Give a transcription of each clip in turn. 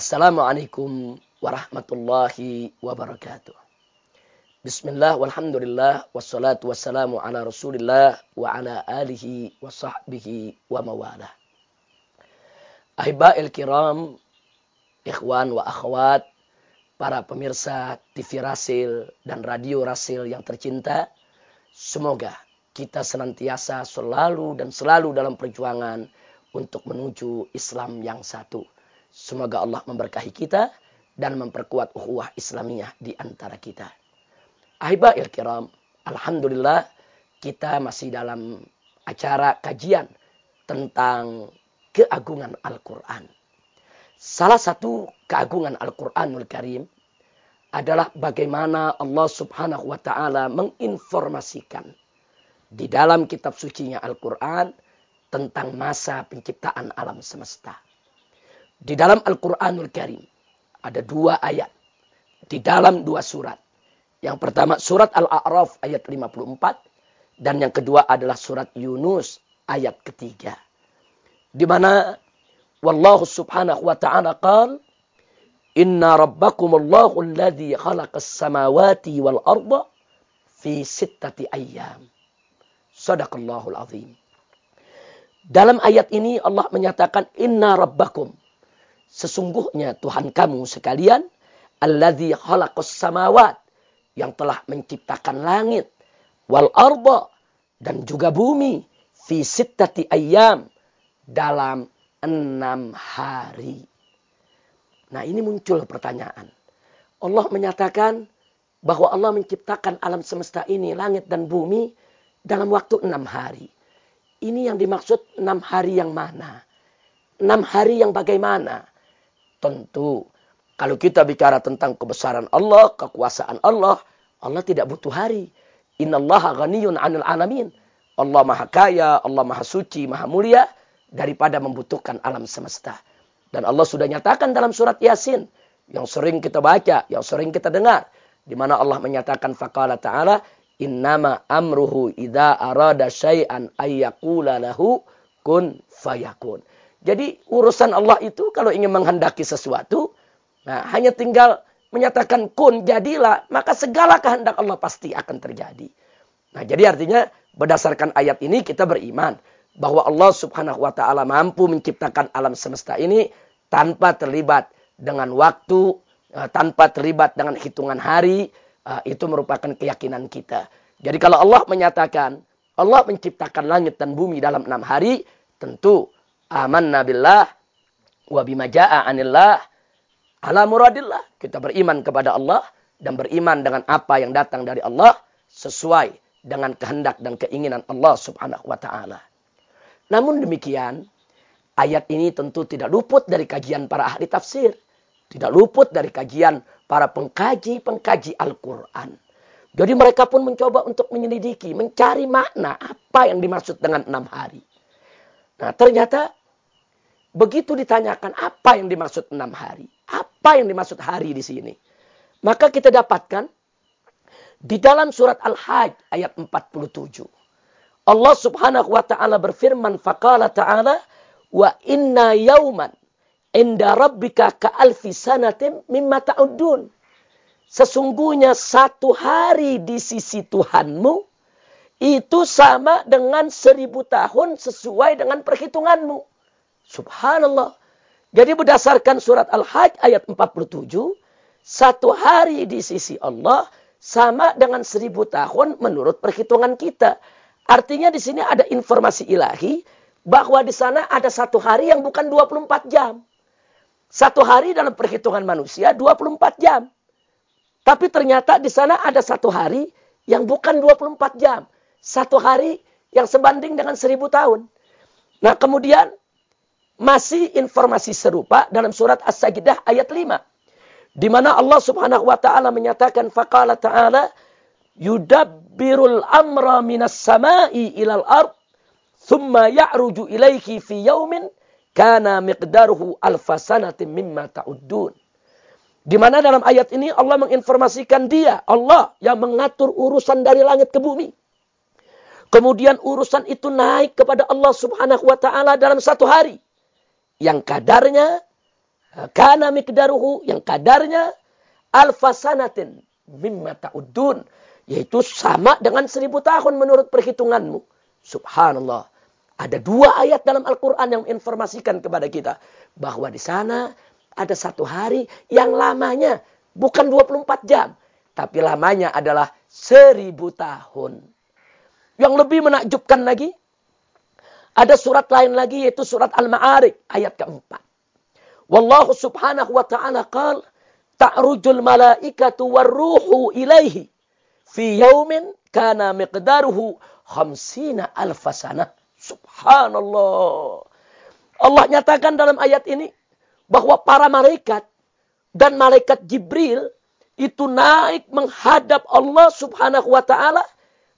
Assalamualaikum warahmatullahi wabarakatuh. Bismillah walhamdulillah wassalatu wassalamu ala rasulillah wa ala alihi wa sahbihi wa mawala. Ahiba'il kiram, ikhwan wa akhwat, para pemirsa TV Rasil dan Radio Rasil yang tercinta, semoga kita senantiasa selalu dan selalu dalam perjuangan untuk menuju Islam yang satu Semoga Allah memberkahi kita dan memperkuat ukhuwah Islamiyah di antara kita. Ahibahil kiram, Alhamdulillah kita masih dalam acara kajian tentang keagungan Al-Quran. Salah satu keagungan Al-Quranul Karim adalah bagaimana Allah subhanahu wa ta'ala menginformasikan di dalam kitab sucinya Al-Quran tentang masa penciptaan alam semesta. Di dalam Al-Quranul Karim ada dua ayat. Di dalam dua surat. Yang pertama surat Al-A'raf ayat 54. Dan yang kedua adalah surat Yunus ayat ketiga. Di mana Wallahu subhanahu wa ta'ala qal Inna rabbakum Allahu alladhi khalaqas samawati wal arda fi sittati ayyam. Sadaqallahul azim. Dalam ayat ini Allah menyatakan inna rabbakum Sesungguhnya Tuhan kamu sekalian, alladzi khalaqas samawat, yang telah menciptakan langit, wal arba, dan juga bumi, fi sittati ayam, dalam enam hari. Nah ini muncul pertanyaan. Allah menyatakan bahwa Allah menciptakan alam semesta ini, langit dan bumi, dalam waktu enam hari. Ini yang dimaksud enam hari yang mana? Enam hari yang bagaimana? Tentu kalau kita bicara tentang kebesaran Allah, kekuasaan Allah, Allah tidak butuh hari. Innallaha ghaniyun 'anil alamin. Allah Maha Kaya, Allah Maha Suci, Maha Mulia daripada membutuhkan alam semesta. Dan Allah sudah nyatakan dalam surat Yasin yang sering kita baca, yang sering kita dengar, di mana Allah menyatakan faqala ta'ala innama amruhu idza arada syai'an ayyaqula lahu kun fayakun. Jadi urusan Allah itu kalau ingin menghendaki sesuatu, nah hanya tinggal menyatakan kun jadilah, maka segala kehendak Allah pasti akan terjadi. Nah, jadi artinya berdasarkan ayat ini kita beriman bahwa Allah Subhanahu wa taala mampu menciptakan alam semesta ini tanpa terlibat dengan waktu, eh, tanpa terlibat dengan hitungan hari, eh, itu merupakan keyakinan kita. Jadi kalau Allah menyatakan Allah menciptakan langit dan bumi dalam enam hari, tentu amanna billah wa bima jaa anillah ala muradillah. Kita beriman kepada Allah dan beriman dengan apa yang datang dari Allah sesuai dengan kehendak dan keinginan Allah Subhanahu wa taala. Namun demikian, ayat ini tentu tidak luput dari kajian para ahli tafsir, tidak luput dari kajian para pengkaji-pengkaji Al-Qur'an. Jadi mereka pun mencoba untuk menyelidiki, mencari makna apa yang dimaksud dengan enam hari. Nah ternyata Begitu ditanyakan apa yang dimaksud enam hari. Apa yang dimaksud hari di sini. Maka kita dapatkan di dalam surat Al-Hajj ayat 47. Allah subhanahu wa ta'ala berfirman. Faqala ta'ala. Wa inna yauman inda rabbika ka'alfi sanatim mimma ta'udun. Sesungguhnya satu hari di sisi Tuhanmu itu sama dengan seribu tahun sesuai dengan perhitunganmu. Subhanallah. Jadi berdasarkan surat Al-Hajj ayat 47, satu hari di sisi Allah sama dengan seribu tahun menurut perhitungan kita. Artinya di sini ada informasi ilahi bahwa di sana ada satu hari yang bukan 24 jam. Satu hari dalam perhitungan manusia 24 jam. Tapi ternyata di sana ada satu hari yang bukan 24 jam. Satu hari yang sebanding dengan seribu tahun. Nah kemudian masih informasi serupa dalam surat As-Sajdah ayat 5. Di mana Allah Subhanahu wa taala menyatakan faqala ta'ala yudabbirul amra minas sama'i ilal ard thumma ya'ruju ilaihi fi yaumin kana miqdaruhu alfasanatin mimma ta'uddun. Di mana dalam ayat ini Allah menginformasikan dia, Allah yang mengatur urusan dari langit ke bumi. Kemudian urusan itu naik kepada Allah subhanahu wa ta'ala dalam satu hari yang kadarnya Kana mikdaruhu yang kadarnya alfasanatin mimma ta'udun. Yaitu sama dengan seribu tahun menurut perhitunganmu. Subhanallah. Ada dua ayat dalam Al-Quran yang menginformasikan kepada kita. Bahwa di sana ada satu hari yang lamanya bukan 24 jam. Tapi lamanya adalah seribu tahun. Yang lebih menakjubkan lagi. Ada surat lain lagi yaitu surat Al-Ma'arij ayat keempat. Wallahu subhanahu wa ta'ala qal ta'rujul malaikatu warruhu ilaihi fi yaumin kana miqdaruhu khamsina alfasana. Subhanallah. Allah nyatakan dalam ayat ini bahwa para malaikat dan malaikat Jibril itu naik menghadap Allah subhanahu wa ta'ala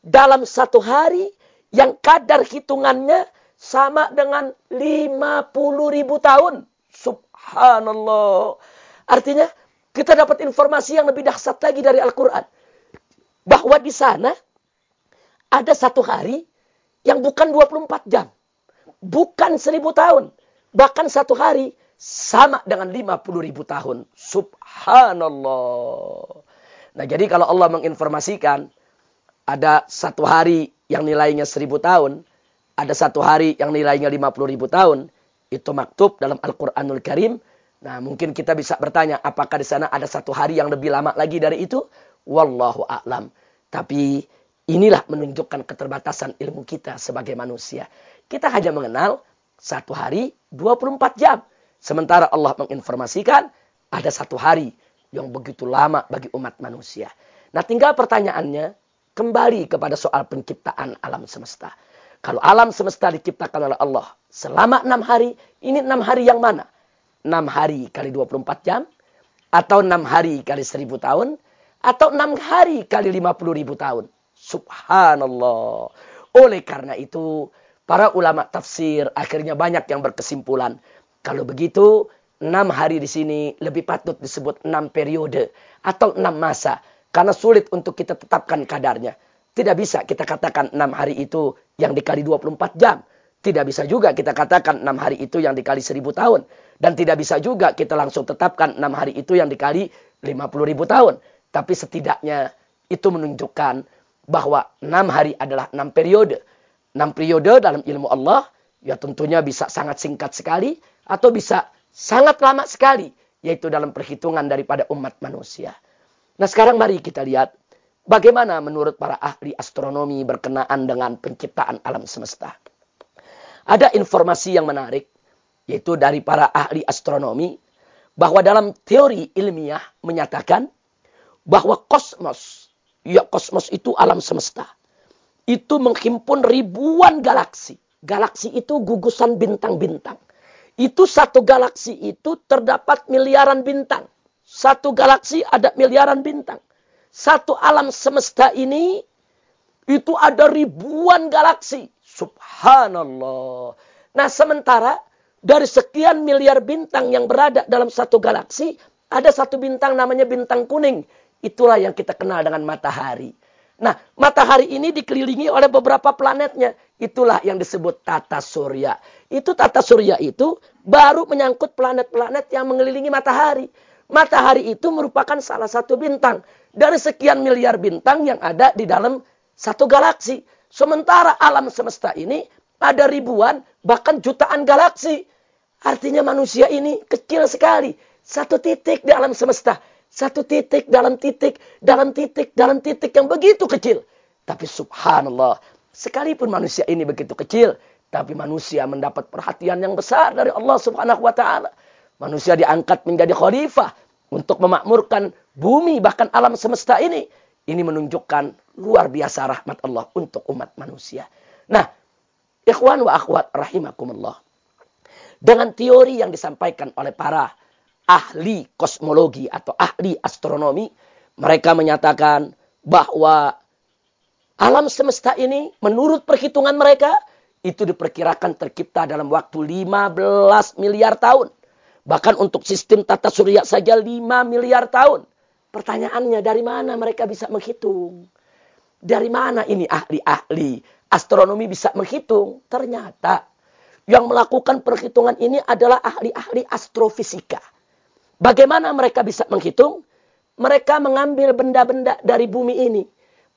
dalam satu hari yang kadar hitungannya sama dengan 50 ribu tahun. Subhanallah. Artinya kita dapat informasi yang lebih dahsyat lagi dari Al-Quran. Bahwa di sana ada satu hari yang bukan 24 jam. Bukan seribu tahun. Bahkan satu hari sama dengan 50 ribu tahun. Subhanallah. Nah jadi kalau Allah menginformasikan ada satu hari yang nilainya seribu tahun. Ada satu hari yang nilainya 50 ribu tahun itu maktub dalam Al-Quranul Karim. Nah mungkin kita bisa bertanya apakah di sana ada satu hari yang lebih lama lagi dari itu? Wallahu a'lam. Tapi inilah menunjukkan keterbatasan ilmu kita sebagai manusia. Kita hanya mengenal satu hari 24 jam. Sementara Allah menginformasikan ada satu hari yang begitu lama bagi umat manusia. Nah tinggal pertanyaannya kembali kepada soal penciptaan alam semesta. Kalau alam semesta diciptakan oleh Allah selama enam hari, ini enam hari yang mana? Enam hari kali 24 jam? Atau enam hari kali seribu tahun? Atau enam hari kali lima puluh ribu tahun? Subhanallah. Oleh karena itu, para ulama tafsir akhirnya banyak yang berkesimpulan. Kalau begitu, enam hari di sini lebih patut disebut enam periode atau enam masa. Karena sulit untuk kita tetapkan kadarnya. Tidak bisa kita katakan enam hari itu yang dikali 24 jam. Tidak bisa juga kita katakan enam hari itu yang dikali seribu tahun. Dan tidak bisa juga kita langsung tetapkan enam hari itu yang dikali 50 ribu tahun. Tapi setidaknya itu menunjukkan bahwa enam hari adalah enam periode. Enam periode dalam ilmu Allah ya tentunya bisa sangat singkat sekali atau bisa sangat lama sekali. Yaitu dalam perhitungan daripada umat manusia. Nah sekarang mari kita lihat Bagaimana menurut para ahli astronomi berkenaan dengan penciptaan alam semesta? Ada informasi yang menarik, yaitu dari para ahli astronomi, bahwa dalam teori ilmiah menyatakan bahwa kosmos, ya kosmos itu alam semesta, itu menghimpun ribuan galaksi. Galaksi itu gugusan bintang-bintang. Itu satu galaksi itu terdapat miliaran bintang. Satu galaksi ada miliaran bintang satu alam semesta ini itu ada ribuan galaksi. Subhanallah. Nah sementara dari sekian miliar bintang yang berada dalam satu galaksi, ada satu bintang namanya bintang kuning. Itulah yang kita kenal dengan matahari. Nah, matahari ini dikelilingi oleh beberapa planetnya. Itulah yang disebut tata surya. Itu tata surya itu baru menyangkut planet-planet yang mengelilingi matahari. Matahari itu merupakan salah satu bintang dari sekian miliar bintang yang ada di dalam satu galaksi. Sementara alam semesta ini ada ribuan, bahkan jutaan galaksi. Artinya manusia ini kecil sekali. Satu titik di alam semesta. Satu titik dalam titik, dalam titik, dalam titik yang begitu kecil. Tapi subhanallah, sekalipun manusia ini begitu kecil, tapi manusia mendapat perhatian yang besar dari Allah subhanahu wa ta'ala. Manusia diangkat menjadi khalifah untuk memakmurkan bumi bahkan alam semesta ini. Ini menunjukkan luar biasa rahmat Allah untuk umat manusia. Nah, ikhwan wa akhwat rahimakumullah. Dengan teori yang disampaikan oleh para ahli kosmologi atau ahli astronomi, mereka menyatakan bahwa alam semesta ini menurut perhitungan mereka itu diperkirakan tercipta dalam waktu 15 miliar tahun. Bahkan untuk sistem tata surya saja 5 miliar tahun. Pertanyaannya dari mana mereka bisa menghitung? Dari mana ini ahli-ahli astronomi bisa menghitung? Ternyata yang melakukan perhitungan ini adalah ahli-ahli astrofisika. Bagaimana mereka bisa menghitung? Mereka mengambil benda-benda dari bumi ini.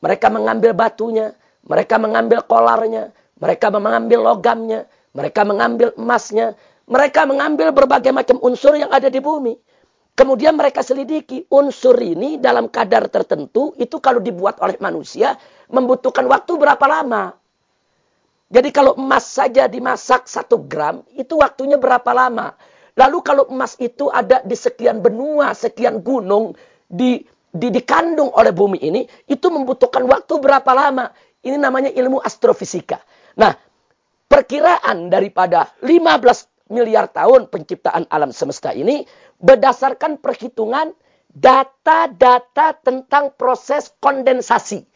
Mereka mengambil batunya, mereka mengambil kolarnya, mereka mengambil logamnya, mereka mengambil emasnya, mereka mengambil berbagai macam unsur yang ada di bumi. Kemudian mereka selidiki unsur ini dalam kadar tertentu itu kalau dibuat oleh manusia membutuhkan waktu berapa lama. Jadi kalau emas saja dimasak satu gram itu waktunya berapa lama. Lalu kalau emas itu ada di sekian benua, sekian gunung, di, di dikandung oleh bumi ini, itu membutuhkan waktu berapa lama? Ini namanya ilmu astrofisika. Nah, perkiraan daripada 15 miliar tahun penciptaan alam semesta ini berdasarkan perhitungan data-data tentang proses kondensasi,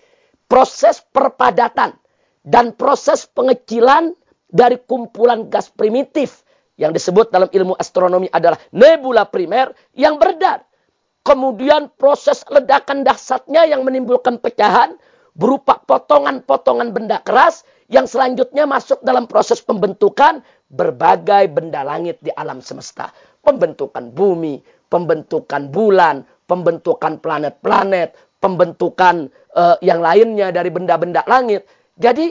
proses perpadatan, dan proses pengecilan dari kumpulan gas primitif yang disebut dalam ilmu astronomi adalah nebula primer yang beredar. Kemudian proses ledakan dahsyatnya yang menimbulkan pecahan berupa potongan-potongan benda keras yang selanjutnya masuk dalam proses pembentukan berbagai benda langit di alam semesta. Pembentukan bumi, pembentukan bulan, pembentukan planet-planet, pembentukan uh, yang lainnya dari benda-benda langit. Jadi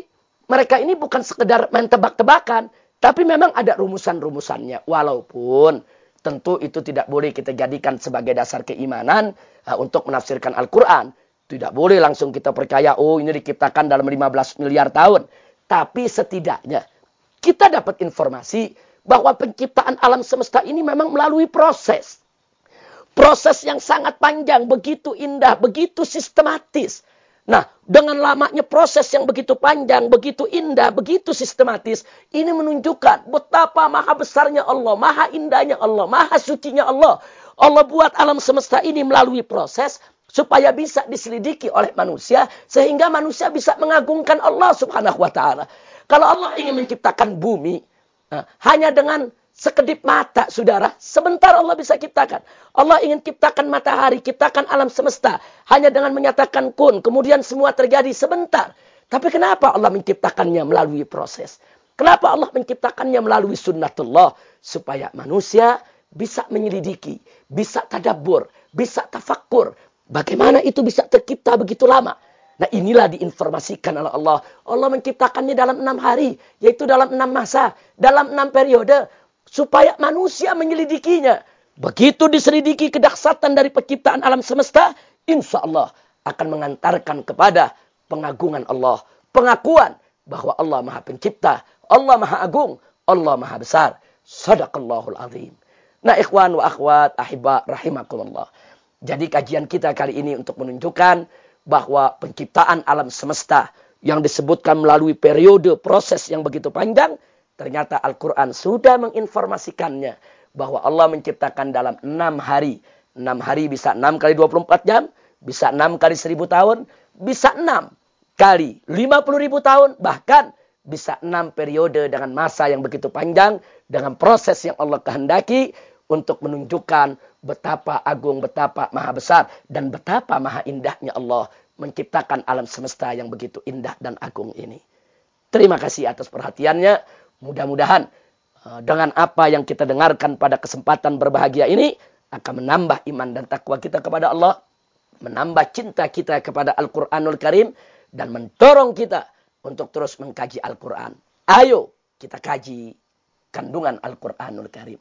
mereka ini bukan sekedar main tebak-tebakan, tapi memang ada rumusan-rumusannya. Walaupun tentu itu tidak boleh kita jadikan sebagai dasar keimanan uh, untuk menafsirkan Al-Quran. Tidak boleh langsung kita percaya, oh ini diciptakan dalam 15 miliar tahun. Tapi setidaknya kita dapat informasi bahwa penciptaan alam semesta ini memang melalui proses. Proses yang sangat panjang, begitu indah, begitu sistematis. Nah, dengan lamanya proses yang begitu panjang, begitu indah, begitu sistematis, ini menunjukkan betapa maha besarnya Allah, maha indahnya Allah, maha sucinya Allah. Allah buat alam semesta ini melalui proses supaya bisa diselidiki oleh manusia sehingga manusia bisa mengagungkan Allah Subhanahu wa taala. Kalau Allah ingin menciptakan bumi nah, hanya dengan Sekedip mata, saudara. Sebentar Allah bisa ciptakan. Allah ingin ciptakan matahari, ciptakan alam semesta. Hanya dengan menyatakan kun. Kemudian semua terjadi sebentar. Tapi kenapa Allah menciptakannya melalui proses? Kenapa Allah menciptakannya melalui sunnatullah? Supaya manusia bisa menyelidiki, bisa tadabur, bisa tafakkur. Bagaimana itu bisa tercipta begitu lama? Nah inilah diinformasikan oleh Allah. Allah menciptakannya dalam enam hari. Yaitu dalam enam masa. Dalam enam periode supaya manusia menyelidikinya. Begitu diselidiki kedahsatan dari penciptaan alam semesta, insya Allah akan mengantarkan kepada pengagungan Allah. Pengakuan bahwa Allah maha pencipta, Allah maha agung, Allah maha besar. Sadaqallahul azim. Nah ikhwan wa akhwat ahibah rahimakumullah. Jadi kajian kita kali ini untuk menunjukkan bahwa penciptaan alam semesta yang disebutkan melalui periode proses yang begitu panjang Ternyata Al-Quran sudah menginformasikannya bahwa Allah menciptakan dalam enam hari. Enam hari bisa enam kali 24 jam, bisa enam kali seribu tahun, bisa enam kali lima puluh ribu tahun, bahkan bisa enam periode dengan masa yang begitu panjang, dengan proses yang Allah kehendaki untuk menunjukkan betapa agung, betapa maha besar, dan betapa maha indahnya Allah menciptakan alam semesta yang begitu indah dan agung ini. Terima kasih atas perhatiannya. Mudah-mudahan eh, dengan apa yang kita dengarkan pada kesempatan berbahagia ini akan menambah iman dan takwa kita kepada Allah, menambah cinta kita kepada Al-Qur'anul Karim dan mendorong kita untuk terus mengkaji Al-Qur'an. Ayo kita kaji kandungan Al-Qur'anul Karim.